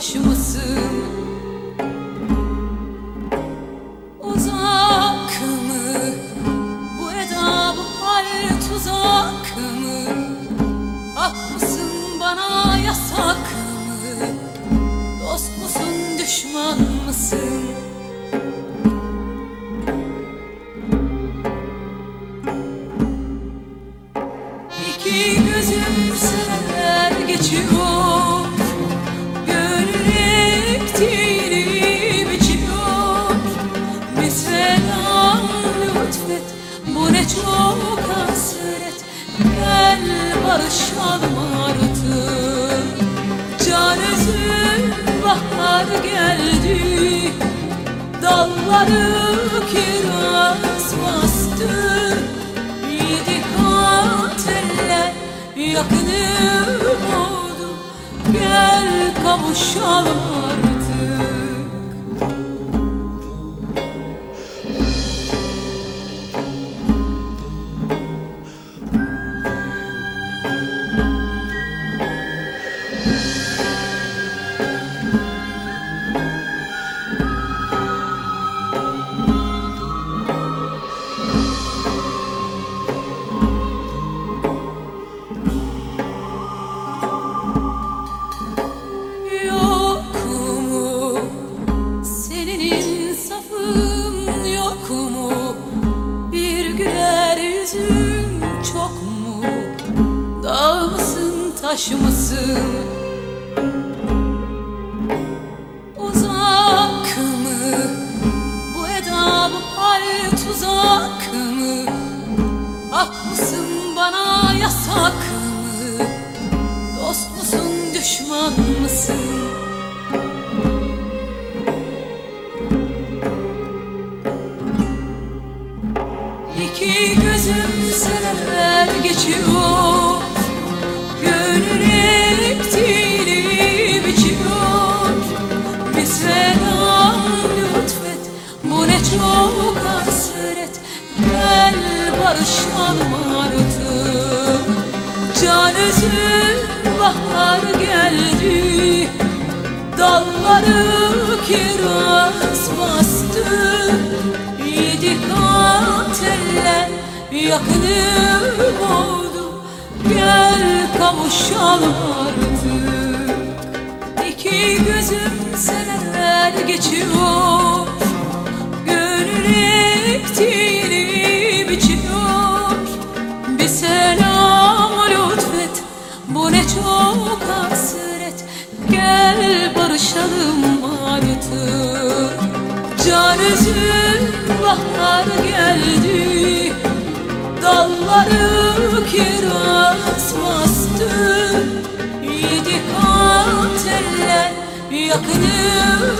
Taş mısın uzak mı? Bu eda bu hal tuzak mı? Hak mısın bana yasak mı? Dost musun düşman mısın? İki gözüm çok hasret Gel barışalım artık. Can üzüm bahar geldi. Dalları kiraz bastı. Yedi kat eller yakınım oldu Gel kavuşalım artık yüzün çok mu dağ mısın taş mısın uzak mı? Bu eda bu hal tuzak mı? Hak mısın bana yasak İki gözüm seneler geçiyor. Gönül ektiğini biçiyor. Bir selam lütfet Bu ne çok hasret. Gel barışalım artık Can üzüm bahar geldi. Dalları kiraz bastı. Yedi kat eller yakınım oldu Gel kavuşalım artık. İki gözüm seneler geçiyor Gönül ektiğini biçiyor. Bir selam lütfet Bu ne çok hasret. Gel barışalım artık Can üzüm bahar geldi Dalları kiraz bastı. Yedi kat eller yakınım. oldu Gel